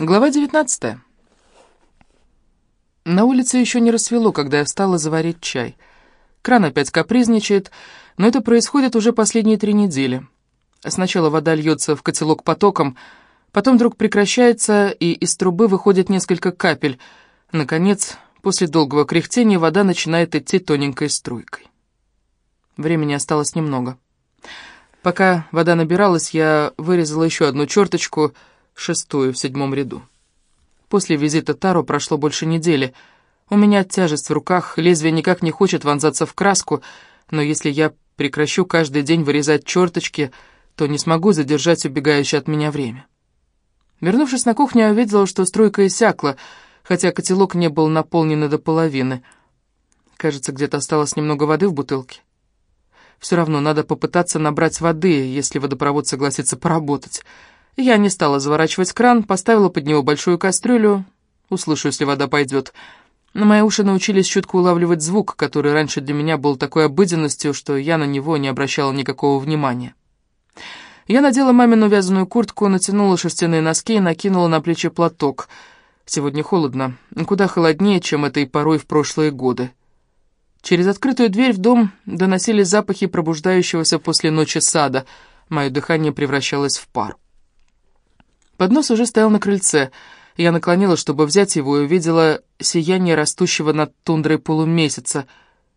Глава 19 На улице еще не рассвело, когда я встала заварить чай. Кран опять капризничает, но это происходит уже последние три недели. Сначала вода льется в котелок потоком, потом вдруг прекращается, и из трубы выходит несколько капель. Наконец, после долгого кряхтения, вода начинает идти тоненькой струйкой. Времени осталось немного. Пока вода набиралась, я вырезала еще одну черточку — шестую в седьмом ряду. После визита Таро прошло больше недели. У меня тяжесть в руках, лезвие никак не хочет вонзаться в краску, но если я прекращу каждый день вырезать черточки, то не смогу задержать убегающее от меня время. Вернувшись на кухню, я увидела, что струйка иссякла, хотя котелок не был наполнен до половины. Кажется, где-то осталось немного воды в бутылке. Все равно надо попытаться набрать воды, если водопровод согласится поработать. Я не стала заворачивать кран, поставила под него большую кастрюлю. Услышу, если вода пойдет. Но мои уши научились чутко улавливать звук, который раньше для меня был такой обыденностью, что я на него не обращала никакого внимания. Я надела мамину вязаную куртку, натянула шерстяные носки и накинула на плечи платок. Сегодня холодно, куда холоднее, чем это и порой в прошлые годы. Через открытую дверь в дом доносились запахи пробуждающегося после ночи сада. Мое дыхание превращалось в пар. Поднос уже стоял на крыльце. Я наклонилась, чтобы взять его, и увидела сияние растущего над тундрой полумесяца.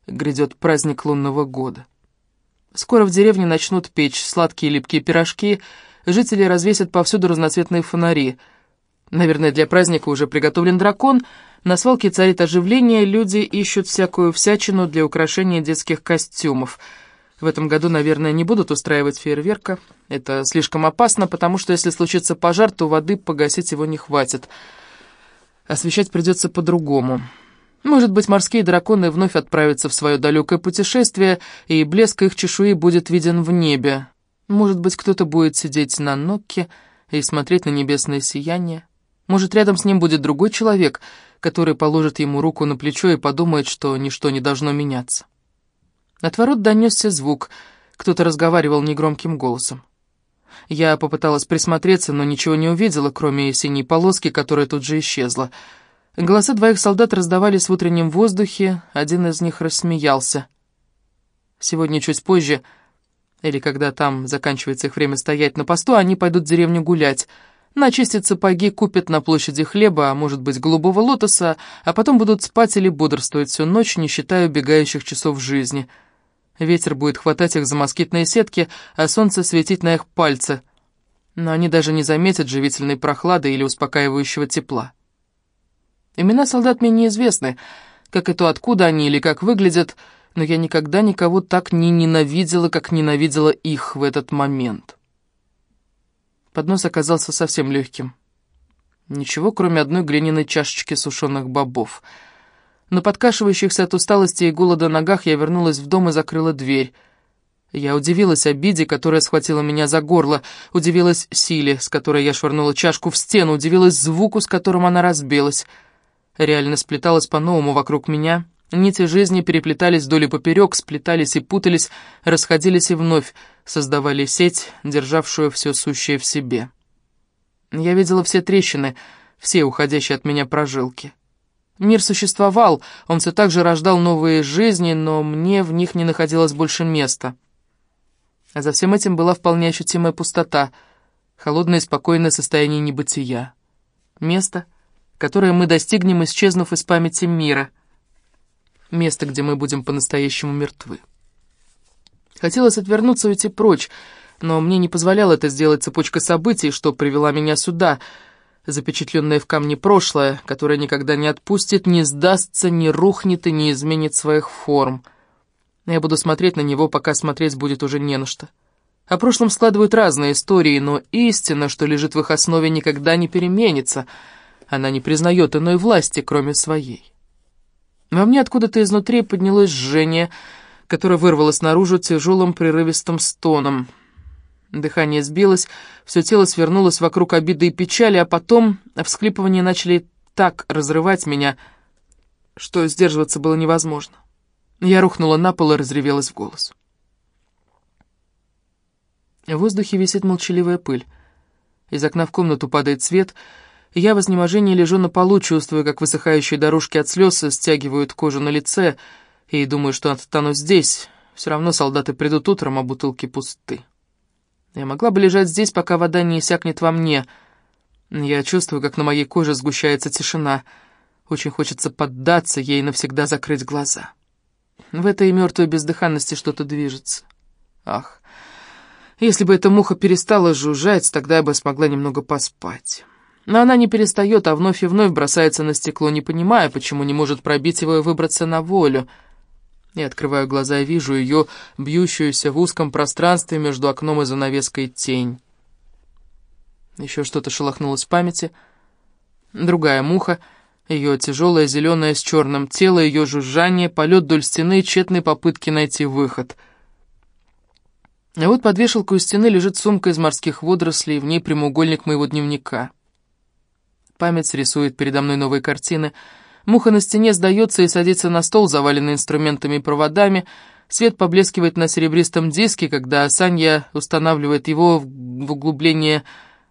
Грядет праздник лунного года. Скоро в деревне начнут печь сладкие липкие пирожки, жители развесят повсюду разноцветные фонари. Наверное, для праздника уже приготовлен дракон, на свалке царит оживление, люди ищут всякую всячину для украшения детских костюмов — в этом году, наверное, не будут устраивать фейерверка. Это слишком опасно, потому что если случится пожар, то воды погасить его не хватит. Освещать придется по-другому. Может быть, морские драконы вновь отправятся в свое далекое путешествие, и блеск их чешуи будет виден в небе. Может быть, кто-то будет сидеть на нокке и смотреть на небесное сияние. Может, рядом с ним будет другой человек, который положит ему руку на плечо и подумает, что ничто не должно меняться. От ворот донесся звук. Кто-то разговаривал негромким голосом. Я попыталась присмотреться, но ничего не увидела, кроме синей полоски, которая тут же исчезла. Голоса двоих солдат раздавались в утреннем воздухе, один из них рассмеялся. Сегодня чуть позже, или когда там заканчивается их время стоять на посту, они пойдут в деревню гулять. Начистят сапоги, купят на площади хлеба, а может быть голубого лотоса, а потом будут спать или бодрствовать всю ночь, не считая убегающих часов жизни — Ветер будет хватать их за москитные сетки, а солнце светить на их пальцы. Но они даже не заметят живительной прохлады или успокаивающего тепла. Имена солдат мне неизвестны, как и то, откуда они или как выглядят, но я никогда никого так не ненавидела, как ненавидела их в этот момент. Поднос оказался совсем легким. Ничего, кроме одной глиняной чашечки сушеных бобов — на подкашивающихся от усталости и голода ногах я вернулась в дом и закрыла дверь. Я удивилась обиде, которая схватила меня за горло, удивилась силе, с которой я швырнула чашку в стену, удивилась звуку, с которым она разбилась. Реально сплеталась по-новому вокруг меня. Нити жизни переплетались вдоль и поперек, сплетались и путались, расходились и вновь, создавали сеть, державшую все сущее в себе. Я видела все трещины, все уходящие от меня прожилки. Мир существовал, он все так же рождал новые жизни, но мне в них не находилось больше места. А за всем этим была вполне ощутимая пустота, холодное и спокойное состояние небытия. Место, которое мы достигнем, исчезнув из памяти мира. Место, где мы будем по-настоящему мертвы. Хотелось отвернуться и уйти прочь, но мне не позволяла это сделать цепочка событий, что привела меня сюда — запечатленное в камне прошлое, которое никогда не отпустит, не сдастся, не рухнет и не изменит своих форм. Я буду смотреть на него, пока смотреть будет уже не на что. О прошлом складывают разные истории, но истина, что лежит в их основе, никогда не переменится. Она не признает иной власти, кроме своей. Во мне откуда-то изнутри поднялось жжение, которое вырвалось наружу тяжелым прерывистым стоном — Дыхание сбилось, все тело свернулось вокруг обиды и печали, а потом всхлипывания начали так разрывать меня, что сдерживаться было невозможно. Я рухнула на пол и разревелась в голос. В воздухе висит молчаливая пыль. Из окна в комнату падает свет, Я в изнеможении лежу на полу, чувствуя, как высыхающие дорожки от слез стягивают кожу на лице, и думаю, что останусь здесь. Все равно солдаты придут утром, а бутылки пусты. Я могла бы лежать здесь, пока вода не иссякнет во мне. Я чувствую, как на моей коже сгущается тишина. Очень хочется поддаться ей и навсегда закрыть глаза. В этой мертвой бездыханности что-то движется. Ах, если бы эта муха перестала жужжать, тогда я бы смогла немного поспать. Но она не перестает, а вновь и вновь бросается на стекло, не понимая, почему не может пробить его и выбраться на волю. Я открываю глаза и вижу ее, бьющуюся в узком пространстве между окном и занавеской тень. Еще что-то шелохнулось в памяти. Другая муха, ее тяжелое зеленое с черным тело, ее жужжание, полет вдоль стены, тщетные попытки найти выход — а вот под вешалкой у стены лежит сумка из морских водорослей, в ней прямоугольник моего дневника. Память рисует передо мной новые картины. Муха на стене сдается и садится на стол, заваленный инструментами и проводами. Свет поблескивает на серебристом диске, когда Санья устанавливает его в углубление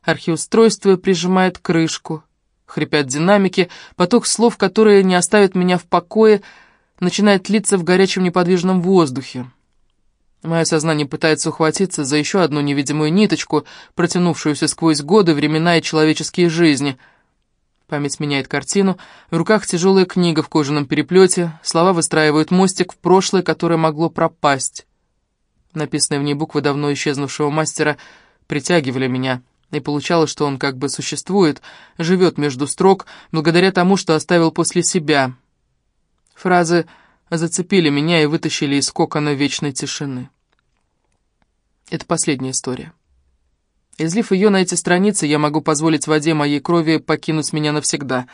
архиустройства и прижимает крышку. Хрипят динамики, поток слов, которые не оставят меня в покое, начинает литься в горячем неподвижном воздухе. Мое сознание пытается ухватиться за еще одну невидимую ниточку, протянувшуюся сквозь годы, времена и человеческие жизни. Память меняет картину, в руках тяжелая книга в кожаном переплете, слова выстраивают мостик в прошлое, которое могло пропасть. Написанные в ней буквы давно исчезнувшего мастера притягивали меня, и получалось, что он как бы существует, живет между строк, благодаря тому, что оставил после себя. Фразы зацепили меня и вытащили из кокона вечной тишины. Это последняя история. Излив ее на эти страницы, я могу позволить воде моей крови покинуть меня навсегда.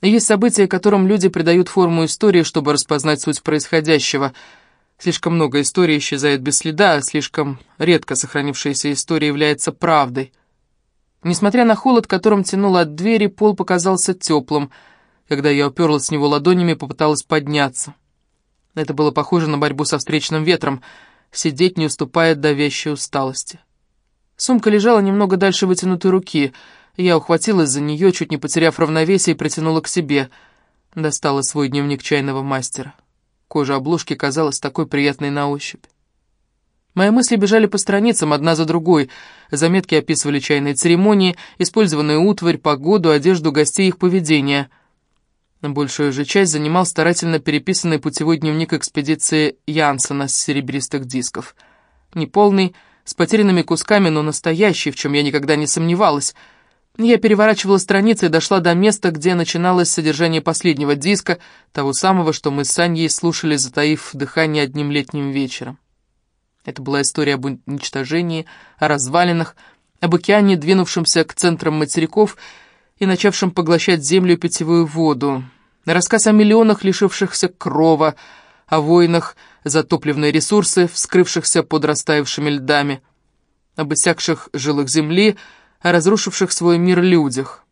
есть события, которым люди придают форму истории, чтобы распознать суть происходящего. Слишком много историй исчезает без следа, а слишком редко сохранившаяся история является правдой. Несмотря на холод, которым тянуло от двери, пол показался теплым. Когда я уперлась с него ладонями, попыталась подняться. Это было похоже на борьбу со встречным ветром — сидеть не уступает давящей усталости. Сумка лежала немного дальше вытянутой руки. Я ухватилась за нее, чуть не потеряв равновесие, и притянула к себе. Достала свой дневник чайного мастера. Кожа обложки казалась такой приятной на ощупь. Мои мысли бежали по страницам, одна за другой. Заметки описывали чайные церемонии, использованную утварь, погоду, одежду гостей и их поведение — Большую же часть занимал старательно переписанный путевой дневник экспедиции Янсена с серебристых дисков. Неполный, с потерянными кусками, но настоящий, в чем я никогда не сомневалась. Я переворачивала страницы и дошла до места, где начиналось содержание последнего диска, того самого, что мы с Саньей слушали, затаив дыхание одним летним вечером. Это была история об уничтожении, о развалинах, об океане, двинувшемся к центрам материков, и начавшим поглощать землю и питьевую воду. Рассказ о миллионах лишившихся крова, о войнах за топливные ресурсы, вскрывшихся под растаявшими льдами, об иссякших жилых земли, о разрушивших свой мир людях.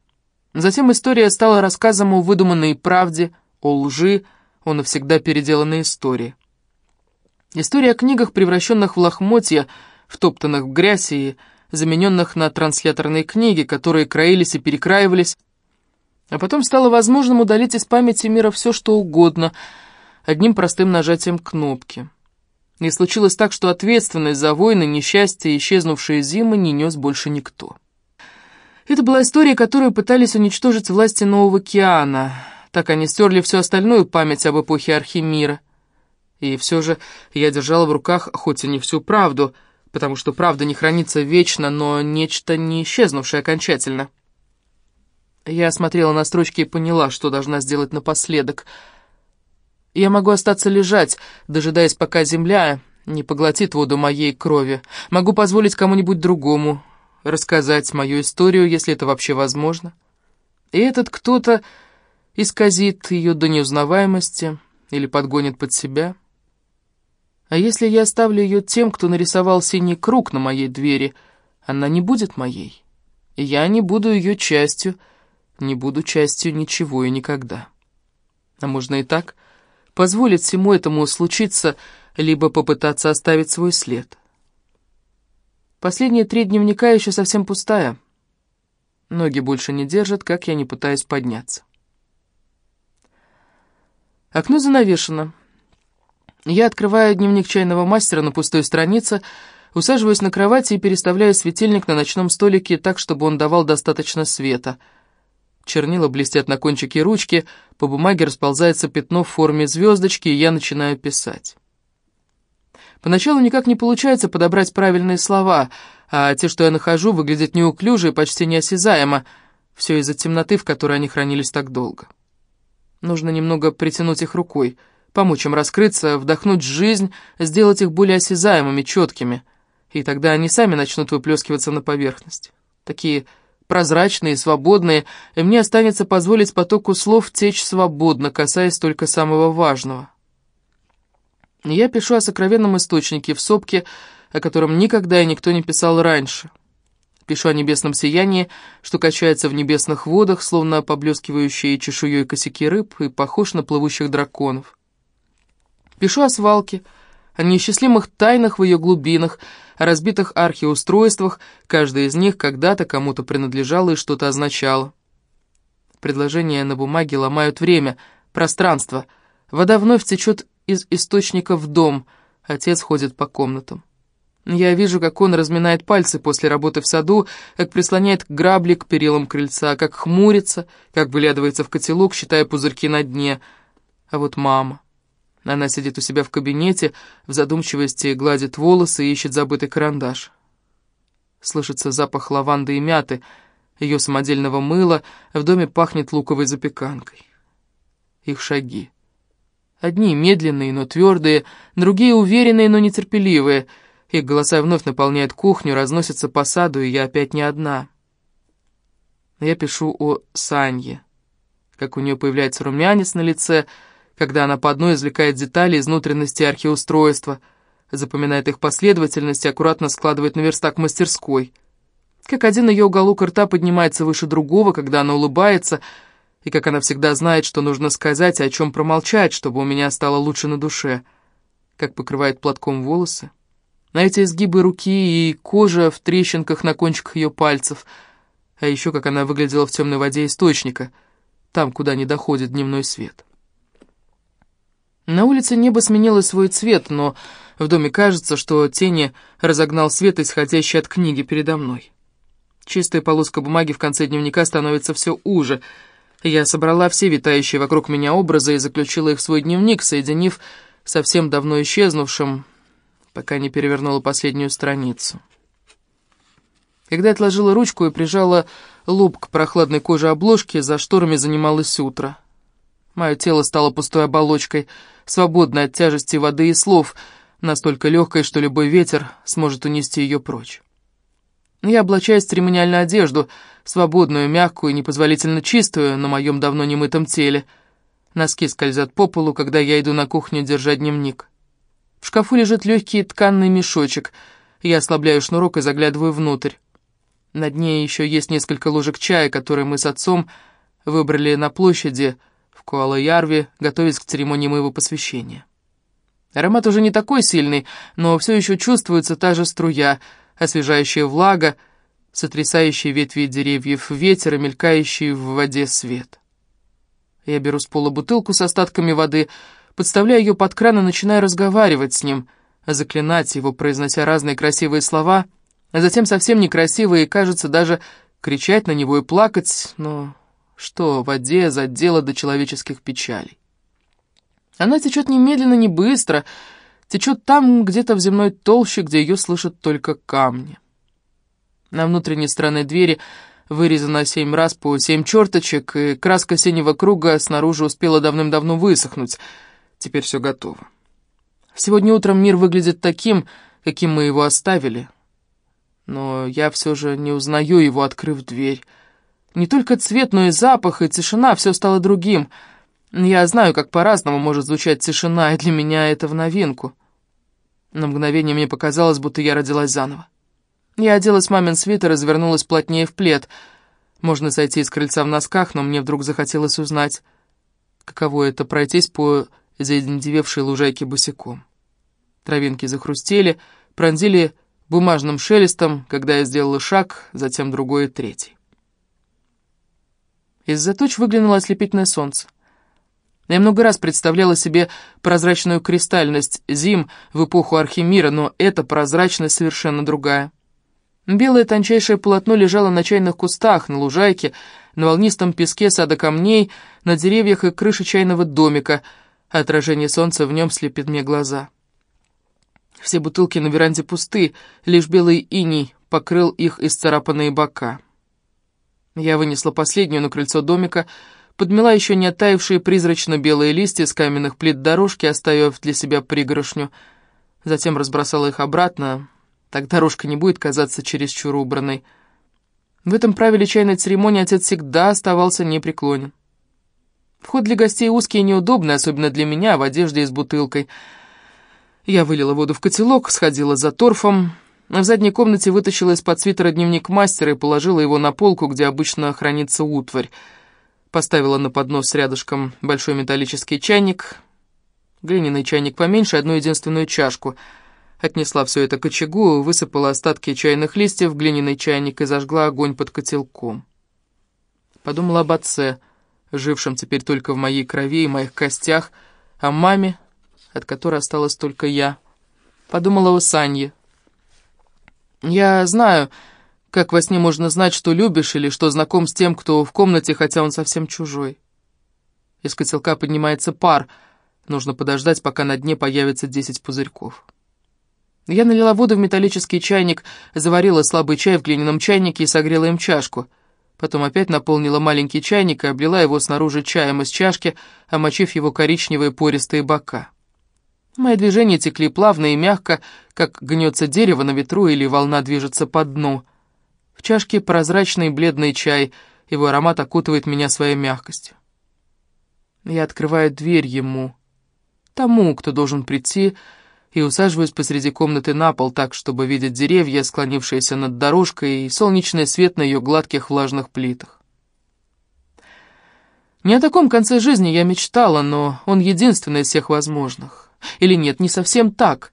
Затем история стала рассказом о выдуманной правде, о лжи, о навсегда переделанной истории. История о книгах, превращенных в лохмотья, втоптанных в грязь и замененных на трансляторные книги, которые краились и перекраивались, а потом стало возможным удалить из памяти мира все, что угодно, одним простым нажатием кнопки. И случилось так, что ответственность за войны, несчастья и исчезнувшие зимы не нес больше никто. Это была история, которую пытались уничтожить власти Нового океана. Так они стерли всю остальную память об эпохе Архимира. И все же я держала в руках, хоть и не всю правду — потому что правда не хранится вечно, но нечто не исчезнувшее окончательно. Я смотрела на строчки и поняла, что должна сделать напоследок. Я могу остаться лежать, дожидаясь, пока земля не поглотит воду моей крови. Могу позволить кому-нибудь другому рассказать мою историю, если это вообще возможно. И этот кто-то исказит ее до неузнаваемости или подгонит под себя — а если я оставлю ее тем, кто нарисовал синий круг на моей двери, она не будет моей. Я не буду ее частью, не буду частью ничего и никогда. А можно и так, позволить всему этому случиться, либо попытаться оставить свой след. Последние три дневника еще совсем пустая. Ноги больше не держат, как я не пытаюсь подняться. Окно занавешено. Я открываю дневник чайного мастера на пустой странице, усаживаюсь на кровати и переставляю светильник на ночном столике так, чтобы он давал достаточно света. Чернила блестят на кончике ручки, по бумаге расползается пятно в форме звездочки, и я начинаю писать. Поначалу никак не получается подобрать правильные слова, а те, что я нахожу, выглядят неуклюже и почти неосязаемо. Все из-за темноты, в которой они хранились так долго. Нужно немного притянуть их рукой, помочь им раскрыться, вдохнуть жизнь, сделать их более осязаемыми, четкими. И тогда они сами начнут выплескиваться на поверхность. Такие прозрачные, свободные, и мне останется позволить потоку слов течь свободно, касаясь только самого важного — я пишу о сокровенном источнике в сопке, о котором никогда и никто не писал раньше. Пишу о небесном сиянии, что качается в небесных водах, словно поблескивающие чешуей косяки рыб и похож на плывущих драконов. Пишу о свалке, о неисчислимых тайнах в ее глубинах, о разбитых архиустройствах, каждое из них когда-то кому-то принадлежало и что-то означало. Предложения на бумаге ломают время, пространство. Вода вновь течет из источника в дом. Отец ходит по комнатам. Я вижу, как он разминает пальцы после работы в саду, как прислоняет грабли к перилам крыльца, как хмурится, как выглядывается в котелок, считая пузырьки на дне. А вот мама. Она сидит у себя в кабинете, в задумчивости гладит волосы и ищет забытый карандаш. Слышится запах лаванды и мяты, ее самодельного мыла, в доме пахнет луковой запеканкой. Их шаги. Одни медленные, но твердые, другие уверенные, но нетерпеливые. Их голоса вновь наполняют кухню, разносятся по саду, и я опять не одна. Я пишу о Санье. Как у нее появляется румянец на лице, когда она по одной извлекает детали из внутренности архиустройства, запоминает их последовательность и аккуратно складывает на верстак мастерской. Как один ее уголок рта поднимается выше другого, когда она улыбается — и как она всегда знает, что нужно сказать, и о чем промолчать, чтобы у меня стало лучше на душе. Как покрывает платком волосы. На эти изгибы руки и кожа в трещинках на кончиках ее пальцев. А еще как она выглядела в темной воде источника, там, куда не доходит дневной свет. На улице небо сменило свой цвет, но в доме кажется, что тени разогнал свет, исходящий от книги передо мной. Чистая полоска бумаги в конце дневника становится все уже — я собрала все витающие вокруг меня образы и заключила их в свой дневник, соединив совсем давно исчезнувшим, пока не перевернула последнюю страницу. Когда отложила ручку и прижала лоб к прохладной коже обложки, за шторами занималось утро. Мое тело стало пустой оболочкой, свободной от тяжести воды и слов, настолько легкой, что любой ветер сможет унести ее прочь. Я облачаюсь в церемониальную одежду, свободную, мягкую, непозволительно чистую на моем давно немытом теле. Носки скользят по полу, когда я иду на кухню держать дневник. В шкафу лежит легкий тканный мешочек. Я ослабляю шнурок и заглядываю внутрь. На дне еще есть несколько ложек чая, которые мы с отцом выбрали на площади в Куала-Ярве, готовясь к церемонии моего посвящения. Аромат уже не такой сильный, но все еще чувствуется та же струя — освежающая влага, сотрясающие ветви деревьев ветер и мелькающий в воде свет. Я беру с пола бутылку с остатками воды, подставляю ее под кран и начинаю разговаривать с ним, заклинать его, произнося разные красивые слова, а затем совсем некрасивые, и, кажется, даже кричать на него и плакать, но что воде за дело до человеческих печалей? Она течет немедленно, не быстро, течет там, где-то в земной толще, где ее слышат только камни. На внутренней стороне двери вырезано семь раз по семь черточек, и краска синего круга снаружи успела давным-давно высохнуть. Теперь все готово. Сегодня утром мир выглядит таким, каким мы его оставили. Но я все же не узнаю его, открыв дверь. Не только цвет, но и запах, и тишина, все стало другим — я знаю, как по-разному может звучать тишина, и для меня это в новинку. На мгновение мне показалось, будто я родилась заново. Я оделась мамин свитер и развернулась плотнее в плед. Можно сойти с крыльца в носках, но мне вдруг захотелось узнать, каково это пройтись по заиндевевшей лужайке босиком. Травинки захрустели, пронзили бумажным шелестом, когда я сделала шаг, затем другой и третий. Из-за туч выглянуло ослепительное солнце. Я много раз представляла себе прозрачную кристальность зим в эпоху Архимира, но эта прозрачность совершенно другая. Белое тончайшее полотно лежало на чайных кустах, на лужайке, на волнистом песке сада камней, на деревьях и крыше чайного домика, отражение солнца в нем слепит мне глаза. Все бутылки на веранде пусты, лишь белый иней покрыл их исцарапанные бока. Я вынесла последнюю на крыльцо домика, подмела еще не оттаившие призрачно-белые листья с каменных плит дорожки, оставив для себя пригоршню. Затем разбросала их обратно, так дорожка не будет казаться чересчур убранной. В этом правиле чайной церемонии отец всегда оставался непреклонен. Вход для гостей узкий и неудобный, особенно для меня, в одежде и с бутылкой. Я вылила воду в котелок, сходила за торфом, в задней комнате вытащила из-под свитера дневник мастера и положила его на полку, где обычно хранится утварь. Поставила на поднос рядышком большой металлический чайник, глиняный чайник поменьше, одну единственную чашку. Отнесла все это к очагу, высыпала остатки чайных листьев в глиняный чайник и зажгла огонь под котелком. Подумала об отце, жившем теперь только в моей крови и моих костях, о маме, от которой осталась только я. Подумала о Санье. Я знаю... Как во сне можно знать, что любишь или что знаком с тем, кто в комнате, хотя он совсем чужой? Из котелка поднимается пар. Нужно подождать, пока на дне появится десять пузырьков. Я налила воду в металлический чайник, заварила слабый чай в глиняном чайнике и согрела им чашку. Потом опять наполнила маленький чайник и облила его снаружи чаем из чашки, омочив его коричневые пористые бока. Мои движения текли плавно и мягко, как гнется дерево на ветру или волна движется по дну — в чашке прозрачный бледный чай, его аромат окутывает меня своей мягкостью. Я открываю дверь ему, тому, кто должен прийти, и усаживаюсь посреди комнаты на пол так, чтобы видеть деревья, склонившиеся над дорожкой, и солнечный свет на ее гладких влажных плитах. Не о таком конце жизни я мечтала, но он единственный из всех возможных. Или нет, не совсем так.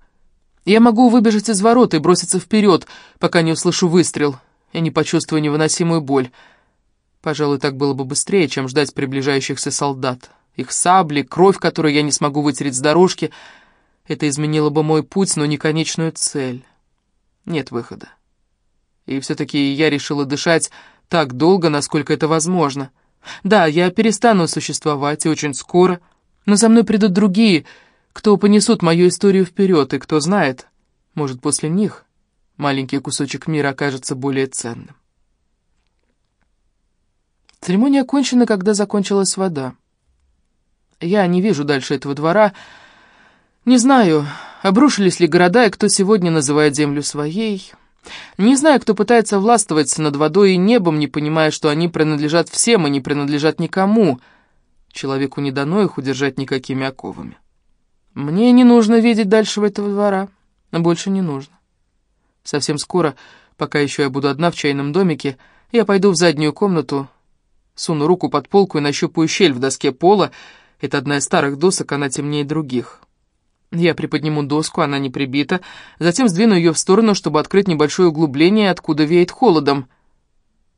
Я могу выбежать из ворот и броситься вперед, пока не услышу выстрел, я не почувствую невыносимую боль. Пожалуй, так было бы быстрее, чем ждать приближающихся солдат. Их сабли, кровь, которую я не смогу вытереть с дорожки, это изменило бы мой путь, но не конечную цель. Нет выхода. И все-таки я решила дышать так долго, насколько это возможно. Да, я перестану существовать, и очень скоро, но за мной придут другие, кто понесут мою историю вперед, и кто знает, может, после них маленький кусочек мира окажется более ценным. Церемония окончена, когда закончилась вода. Я не вижу дальше этого двора. Не знаю, обрушились ли города и кто сегодня называет землю своей. Не знаю, кто пытается властвовать над водой и небом, не понимая, что они принадлежат всем и не принадлежат никому. Человеку не дано их удержать никакими оковами. Мне не нужно видеть дальше этого двора, больше не нужно. Совсем скоро, пока еще я буду одна в чайном домике, я пойду в заднюю комнату, суну руку под полку и нащупаю щель в доске пола. Это одна из старых досок, она темнее других. Я приподниму доску, она не прибита, затем сдвину ее в сторону, чтобы открыть небольшое углубление, откуда веет холодом.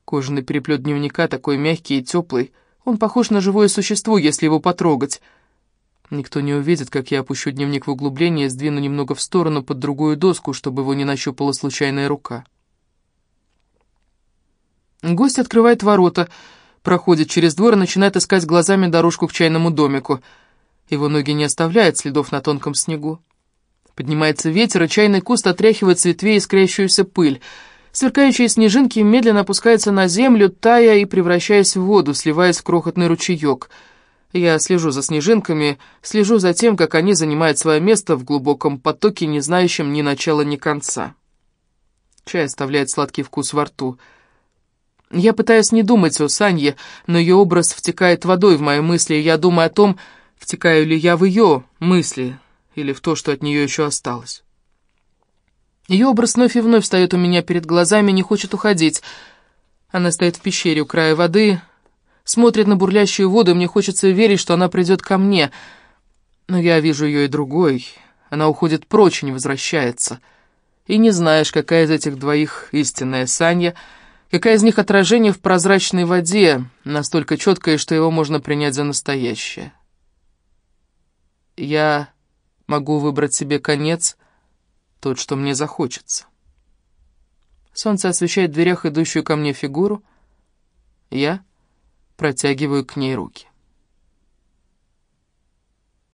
Кожаный переплет дневника такой мягкий и теплый. Он похож на живое существо, если его потрогать. Никто не увидит, как я опущу дневник в углубление и сдвину немного в сторону под другую доску, чтобы его не нащупала случайная рука. Гость открывает ворота, проходит через двор и начинает искать глазами дорожку к чайному домику. Его ноги не оставляют следов на тонком снегу. Поднимается ветер, и чайный куст отряхивает с ветвей искрящуюся пыль. Сверкающие снежинки медленно опускаются на землю, тая и превращаясь в воду, сливаясь в крохотный ручеек — я слежу за снежинками, слежу за тем, как они занимают свое место в глубоком потоке, не знающем ни начала, ни конца. Чай оставляет сладкий вкус во рту. Я пытаюсь не думать о Санье, но ее образ втекает водой в мои мысли, и я думаю о том, втекаю ли я в ее мысли или в то, что от нее еще осталось. Ее образ вновь и вновь встает у меня перед глазами, не хочет уходить. Она стоит в пещере у края воды, смотрит на бурлящую воду, и мне хочется верить, что она придет ко мне. Но я вижу ее и другой. Она уходит прочь и не возвращается. И не знаешь, какая из этих двоих истинная Саня, Какая из них отражение в прозрачной воде, настолько четкое, что его можно принять за настоящее. Я могу выбрать себе конец, тот, что мне захочется. Солнце освещает в дверях идущую ко мне фигуру. Я протягиваю к ней руки.